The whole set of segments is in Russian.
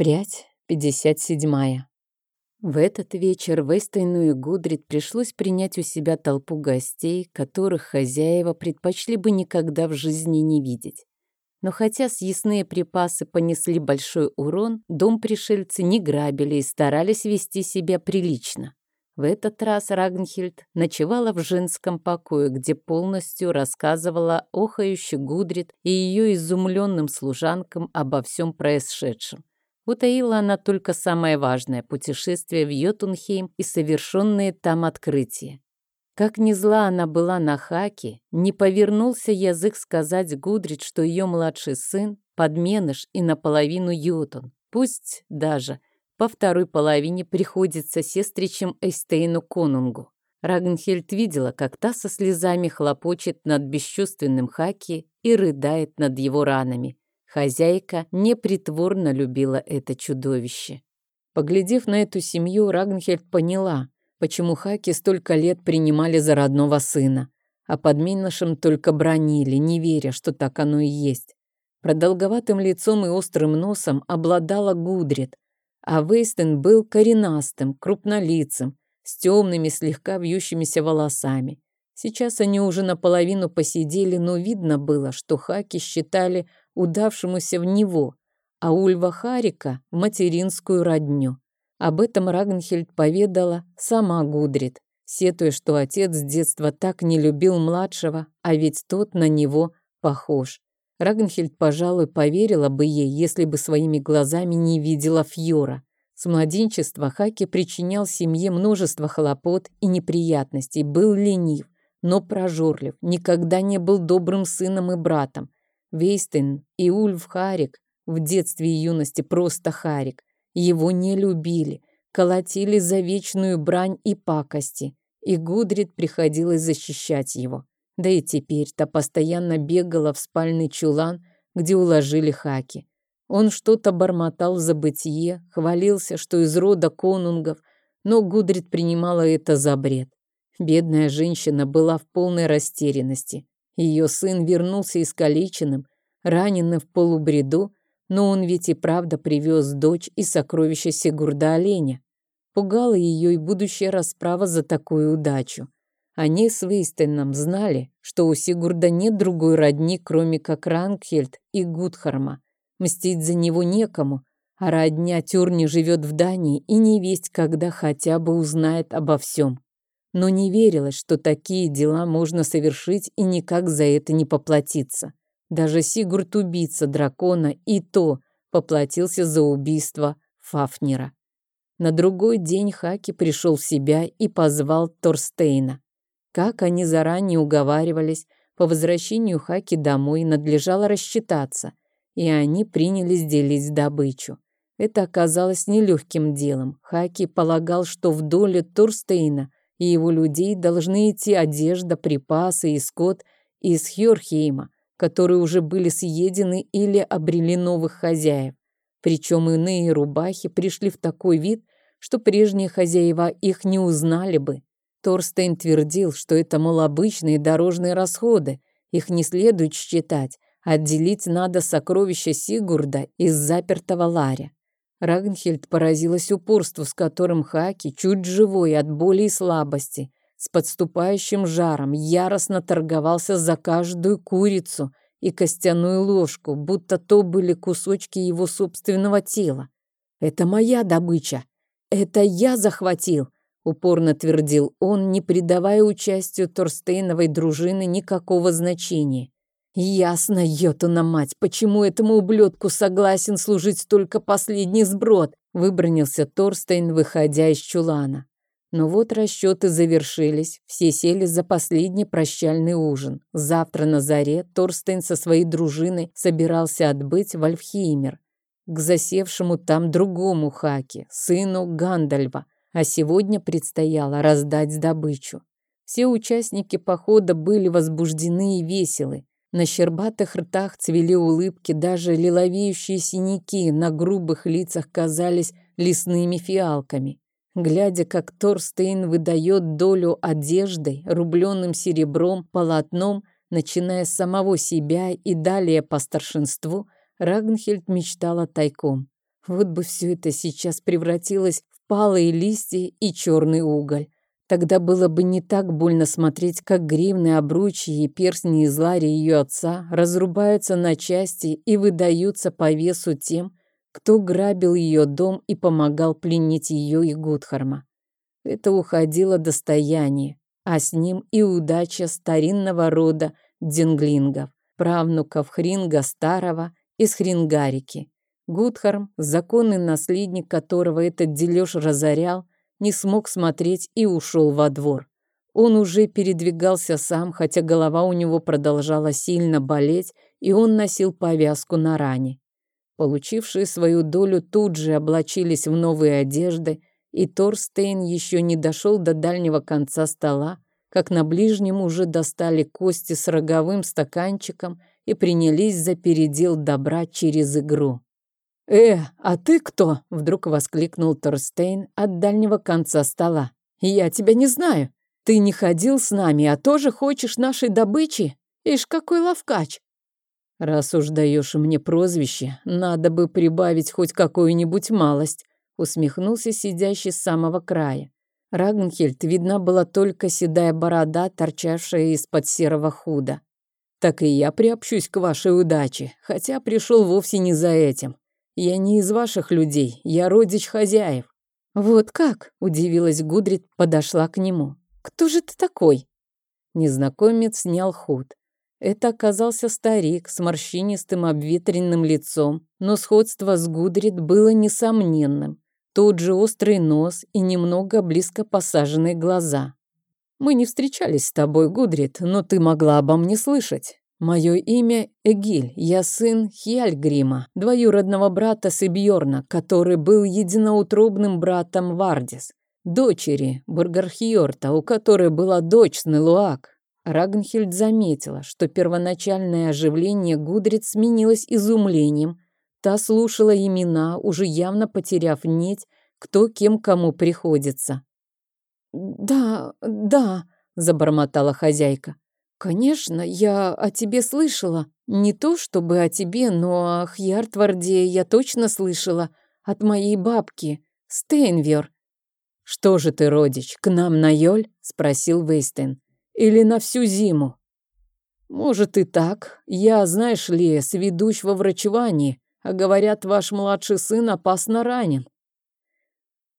Прядь 57. В этот вечер Вестейну и Гудрид пришлось принять у себя толпу гостей, которых хозяева предпочли бы никогда в жизни не видеть. Но хотя съестные припасы понесли большой урон, дом пришельцы не грабили и старались вести себя прилично. В этот раз Рагнхильд ночевала в женском покое, где полностью рассказывала охающий Гудрид и ее изумленным служанкам обо всем происшедшем. Утаила она только самое важное – путешествие в Йотунхейм и совершенные там открытия. Как ни зла она была на Хаке, не повернулся язык сказать Гудрид, что ее младший сын – подменыш и наполовину Йотун. Пусть даже по второй половине приходится сестричем Эйстейну Конунгу. Рагнхельд видела, как та со слезами хлопочет над бесчувственным Хаки и рыдает над его ранами. Хозяйка непритворно любила это чудовище. Поглядев на эту семью, Рагнхельд поняла, почему Хаки столько лет принимали за родного сына, а подменышем только бронили, не веря, что так оно и есть. Продолговатым лицом и острым носом обладала Гудрит, а Вейстен был коренастым, крупнолицым, с темными, слегка вьющимися волосами. Сейчас они уже наполовину посидели, но видно было, что Хаки считали удавшемуся в него, а Ульва Харика – материнскую родню. Об этом Рагнхельд поведала сама Гудрит, сетуя, что отец с детства так не любил младшего, а ведь тот на него похож. Рагнхельд, пожалуй, поверила бы ей, если бы своими глазами не видела Фьора. С младенчества Хаки причинял семье множество хлопот и неприятностей, был ленив, но прожорлив, никогда не был добрым сыном и братом, Вейстен и Ульф Харик в детстве и юности просто Харик. Его не любили, колотили за вечную брань и пакости, и Гудрид приходилось защищать его. Да и теперь-то постоянно бегала в спальный чулан, где уложили Хаки. Он что-то бормотал в забытие, хвалился, что из рода конунгов, но Гудрид принимала это за бред. Бедная женщина была в полной растерянности. Ее сын вернулся искалеченным, раненым в полубреду, но он ведь и правда привез дочь и сокровища Сигурда оленя. Пугала ее и будущая расправа за такую удачу. Они с Вейстеном знали, что у Сигурда нет другой родни, кроме как Рангхельд и Гудхарма. Мстить за него некому, а родня Тюрни живет в Дании и не весть, когда хотя бы узнает обо всем но не верилось, что такие дела можно совершить и никак за это не поплатиться. Даже Сигурд убийца дракона и то поплатился за убийство Фафнера. На другой день Хаки пришел в себя и позвал Торстейна. Как они заранее уговаривались, по возвращению Хаки домой надлежало рассчитаться, и они принялись делить добычу. Это оказалось нелегким делом. Хаки полагал, что в доле Торстейна – и его людей должны идти одежда, припасы и скот из Хьорхейма, которые уже были съедены или обрели новых хозяев. Причем иные рубахи пришли в такой вид, что прежние хозяева их не узнали бы. Торстейн твердил, что это, мол, обычные дорожные расходы, их не следует считать, отделить надо сокровища Сигурда из запертого ларя. Рагнхельд поразилась упорству, с которым Хаки, чуть живой от боли и слабости, с подступающим жаром, яростно торговался за каждую курицу и костяную ложку, будто то были кусочки его собственного тела. «Это моя добыча! Это я захватил!» — упорно твердил он, не придавая участию Торстейновой дружины никакого значения. Ясно, Йотуна мать, почему этому ублюдку согласен служить только последний сброд, выбронился Торстейн, выходя из чулана. Но вот расчеты завершились, все сели за последний прощальный ужин. Завтра на заре Торстейн со своей дружиной собирался отбыть в Альфхеймер, к засевшему там другому Хаке, сыну Гандальва, а сегодня предстояло раздать добычу. Все участники похода были возбуждены и веселы. На щербатых ртах цвели улыбки, даже лиловеющие синяки на грубых лицах казались лесными фиалками. Глядя, как Торстейн выдает долю одеждой, рубленным серебром, полотном, начиная с самого себя и далее по старшинству, Рагнхельд мечтала тайком. Вот бы все это сейчас превратилось в палые листья и черный уголь. Тогда было бы не так больно смотреть, как гривны, обручи и перстни из лари ее отца разрубаются на части и выдаются по весу тем, кто грабил ее дом и помогал пленить ее и Гудхарма. Это уходило достояние, а с ним и удача старинного рода Динглингов, правнуков Хринга Старого из Хрингарики. Гудхарм, законный наследник которого этот дележ разорял, не смог смотреть и ушел во двор. Он уже передвигался сам, хотя голова у него продолжала сильно болеть, и он носил повязку на ране. Получившие свою долю тут же облачились в новые одежды, и Торстейн еще не дошел до дальнего конца стола, как на ближнем уже достали кости с роговым стаканчиком и принялись за передел добра через игру. «Э, а ты кто?» — вдруг воскликнул Торстейн от дальнего конца стола. «Я тебя не знаю. Ты не ходил с нами, а тоже хочешь нашей добычи? Ишь, какой ловкач!» «Раз уж даешь мне прозвище, надо бы прибавить хоть какую-нибудь малость», — усмехнулся сидящий с самого края. Рагнхельд видна была только седая борода, торчавшая из-под серого худа. «Так и я приобщусь к вашей удаче, хотя пришел вовсе не за этим. Я не из ваших людей, я родич хозяев». «Вот как?» — удивилась Гудрит, подошла к нему. «Кто же ты такой?» Незнакомец снял худ. Это оказался старик с морщинистым обветренным лицом, но сходство с Гудрит было несомненным. Тот же острый нос и немного близко посаженные глаза. «Мы не встречались с тобой, Гудрит, но ты могла обо мне слышать. Мое имя Эгиль, я сын Хьяльгрима, двоюродного брата Сибьорна, который был единоутробным братом Вардис, дочери Бургархьорта, у которой была дочь Снелуак. Рагнхильд заметила, что первоначальное оживление Гудрит сменилось изумлением. Та слушала имена, уже явно потеряв нить, кто кем кому приходится. «Да, да», — забормотала хозяйка. «Конечно, я о тебе слышала. Не то чтобы о тебе, но о Хьяртварде я точно слышала. От моей бабки, Стейнвер». «Что же ты, родич, к нам на Йоль?» — спросил Вейстен. «Или на всю зиму?» «Может и так. Я, знаешь ли, сведущ во врачевании, а говорят, ваш младший сын опасно ранен».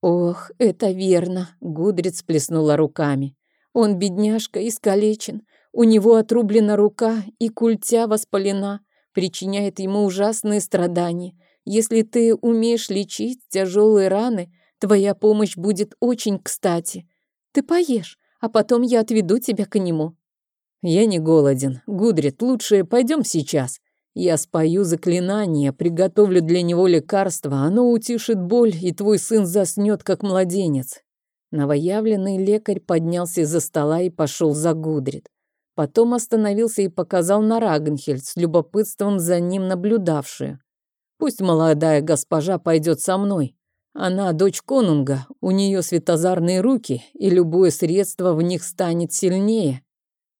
«Ох, это верно», — Гудриц плеснула руками. «Он, бедняжка, искалечен. У него отрублена рука и культя воспалена, причиняет ему ужасные страдания. Если ты умеешь лечить тяжелые раны, твоя помощь будет очень кстати. Ты поешь, а потом я отведу тебя к нему». «Я не голоден. Гудрит, лучше пойдем сейчас. Я спою заклинание, приготовлю для него лекарство, оно утишит боль, и твой сын заснет, как младенец». Новоявленный лекарь поднялся из-за стола и пошел за Гудрит. Потом остановился и показал на Рагнхельд, с любопытством за ним наблюдавшую. «Пусть молодая госпожа пойдет со мной. Она дочь конунга, у нее светозарные руки, и любое средство в них станет сильнее».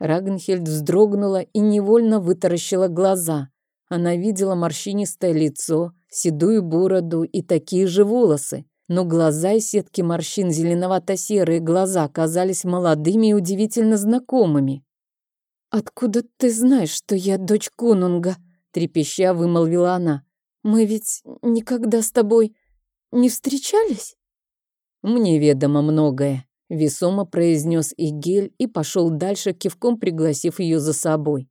Рагнхельд вздрогнула и невольно вытаращила глаза. Она видела морщинистое лицо, седую бороду и такие же волосы, но глаза и сетки морщин зеленовато-серые глаза казались молодыми и удивительно знакомыми. «Откуда ты знаешь, что я дочь конунга?» — трепеща вымолвила она. «Мы ведь никогда с тобой не встречались?» «Мне ведомо многое», — весомо произнес Игель и пошел дальше, кивком пригласив ее за собой.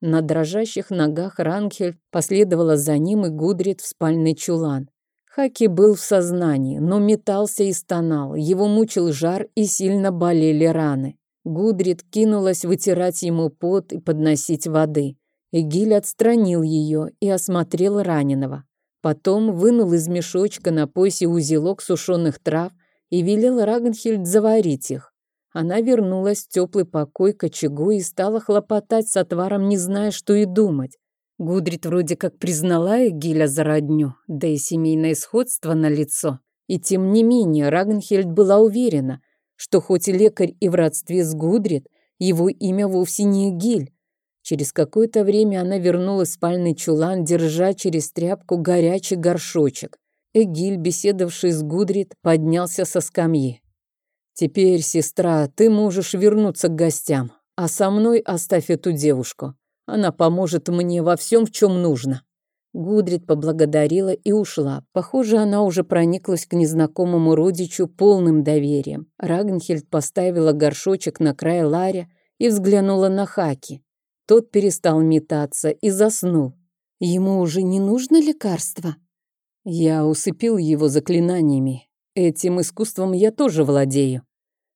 На дрожащих ногах Ранхель последовала за ним и Гудрит в спальный чулан. Хаки был в сознании, но метался и стонал, его мучил жар и сильно болели раны. Гудрит кинулась вытирать ему пот и подносить воды. Эгиль отстранил ее и осмотрел раненого. Потом вынул из мешочка на поясе узелок сушеных трав и велел Рагнхильд заварить их. Она вернулась в теплый покой к очагу и стала хлопотать с отваром, не зная, что и думать. Гудрит вроде как признала Эгиля за родню, да и семейное сходство на лицо. И тем не менее Рагнхельд была уверена – что хоть и лекарь и в родстве с Гудрит, его имя вовсе не Гиль. Через какое-то время она вернулась в спальный чулан, держа через тряпку горячий горшочек. Эгиль, беседовавший с Гудрит, поднялся со скамьи. «Теперь, сестра, ты можешь вернуться к гостям, а со мной оставь эту девушку. Она поможет мне во всем, в чем нужно». Гудрит поблагодарила и ушла. Похоже, она уже прониклась к незнакомому родичу полным доверием. Рагнхельд поставила горшочек на край Ларя и взглянула на Хаки. Тот перестал метаться и заснул. Ему уже не нужно лекарство? Я усыпил его заклинаниями. Этим искусством я тоже владею.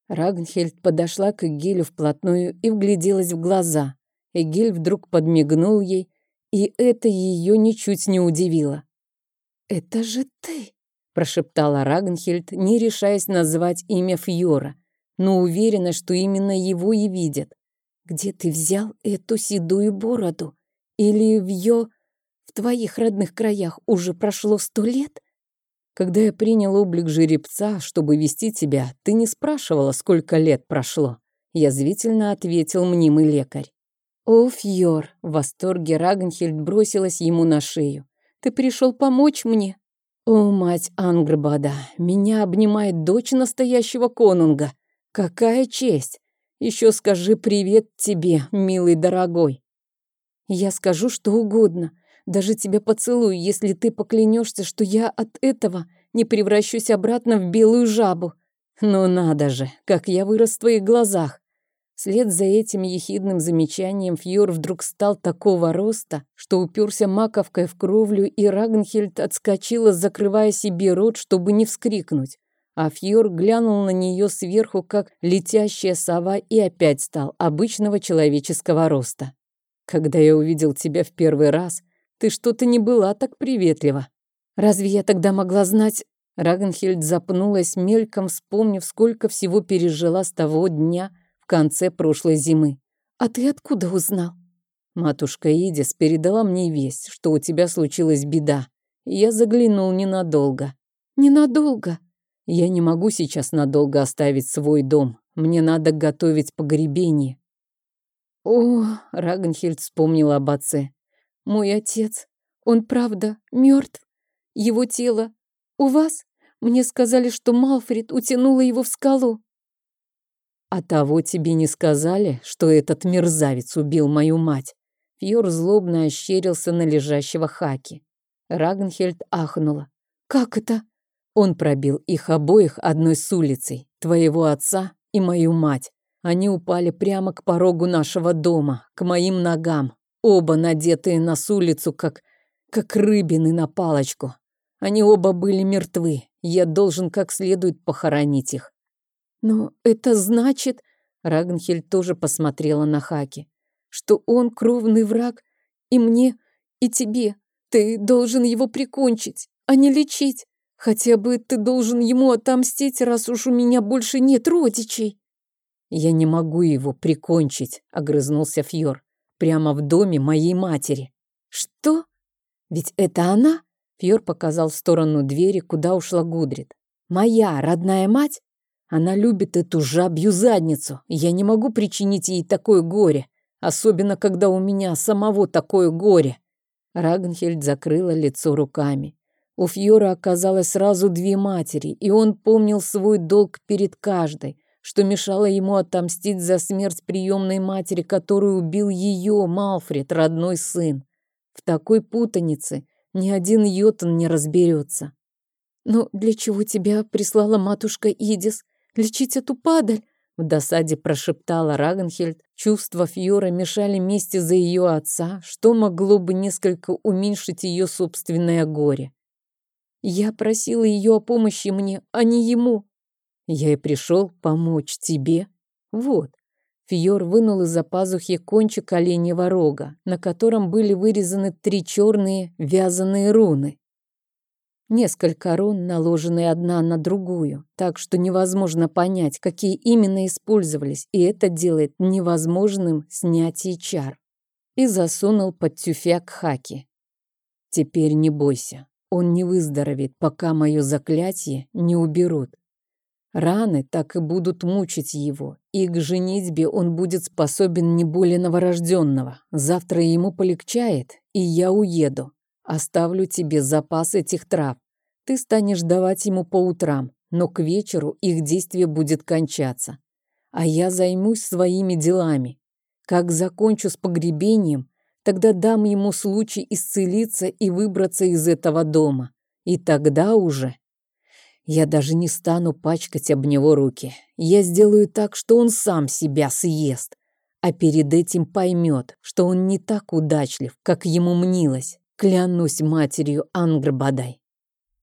Рагнхельд подошла к Эгилю вплотную и вгляделась в глаза. Эгиль вдруг подмигнул ей, и это ее ничуть не удивило. «Это же ты!» – прошептала Рагнхельд, не решаясь назвать имя Фьора, но уверена, что именно его и видят. «Где ты взял эту седую бороду? Или в ее в твоих родных краях уже прошло сто лет? Когда я принял облик жеребца, чтобы вести тебя, ты не спрашивала, сколько лет прошло. Язвительно ответил мнимый лекарь. О, Фьор, в восторге Рагнхельд бросилась ему на шею. Ты пришел помочь мне? О, мать Ангрбада, меня обнимает дочь настоящего конунга. Какая честь! Еще скажи привет тебе, милый дорогой. Я скажу что угодно, даже тебя поцелую, если ты поклянешься, что я от этого не превращусь обратно в белую жабу. Ну надо же, как я вырос в твоих глазах. Вслед за этим ехидным замечанием Фьор вдруг стал такого роста, что уперся маковкой в кровлю, и Рагнхельд отскочила, закрывая себе рот, чтобы не вскрикнуть. А Фьор глянул на нее сверху, как летящая сова, и опять стал обычного человеческого роста. «Когда я увидел тебя в первый раз, ты что-то не была так приветлива. Разве я тогда могла знать...» Рагнхельд запнулась мельком, вспомнив, сколько всего пережила с того дня в конце прошлой зимы. «А ты откуда узнал?» Матушка Идис передала мне весть, что у тебя случилась беда. Я заглянул ненадолго. Ненадолго? Я не могу сейчас надолго оставить свой дом. Мне надо готовить погребение. О, Рагнхельд вспомнила об отце. Мой отец, он правда мертв? Его тело у вас? Мне сказали, что Малфред утянула его в скалу. А того тебе не сказали, что этот мерзавец убил мою мать? Фьор злобно ощерился на лежащего Хаки. Рагнхельд ахнула. Как это? Он пробил их обоих одной с улицей, твоего отца и мою мать. Они упали прямо к порогу нашего дома, к моим ногам, Оба надетые на с улицу, как, как рыбины на палочку. Они оба были мертвы. Я должен как следует похоронить их. Но это значит... Рагнхель тоже посмотрела на Хаки. Что он кровный враг и мне, и тебе. Ты должен его прикончить, а не лечить. Хотя бы ты должен ему отомстить, раз уж у меня больше нет родичей. Я не могу его прикончить, огрызнулся Фьор прямо в доме моей матери. Что? Ведь это она? Фьор показал в сторону двери, куда ушла Гудрит. Моя родная мать? Она любит эту жабью задницу. Я не могу причинить ей такое горе, особенно когда у меня самого такое горе. Рагнхельд закрыла лицо руками. У Фьора оказалось сразу две матери, и он помнил свой долг перед каждой что мешало ему отомстить за смерть приемной матери, которую убил ее, Малфред, родной сын. В такой путанице ни один Йотун не разберется. «Но для чего тебя прислала матушка Идис? Лечить эту падаль?» В досаде прошептала Рагенхельд. Чувства Фьора мешали мести за ее отца, что могло бы несколько уменьшить ее собственное горе. «Я просила ее о помощи мне, а не ему», я и пришел помочь тебе. Вот. Фьор вынул из-за пазухи кончик оленьего рога, на котором были вырезаны три черные вязаные руны. Несколько рун, наложенные одна на другую, так что невозможно понять, какие именно использовались, и это делает невозможным снятие чар. И засунул под тюфяк Хаки. Теперь не бойся, он не выздоровеет, пока мое заклятие не уберут. Раны так и будут мучить его, и к женитьбе он будет способен не более новорожденного. Завтра ему полегчает, и я уеду. Оставлю тебе запас этих трав. Ты станешь давать ему по утрам, но к вечеру их действие будет кончаться. А я займусь своими делами. Как закончу с погребением, тогда дам ему случай исцелиться и выбраться из этого дома. И тогда уже... Я даже не стану пачкать об него руки. Я сделаю так, что он сам себя съест. А перед этим поймет, что он не так удачлив, как ему мнилось. Клянусь матерью Ангрбадай.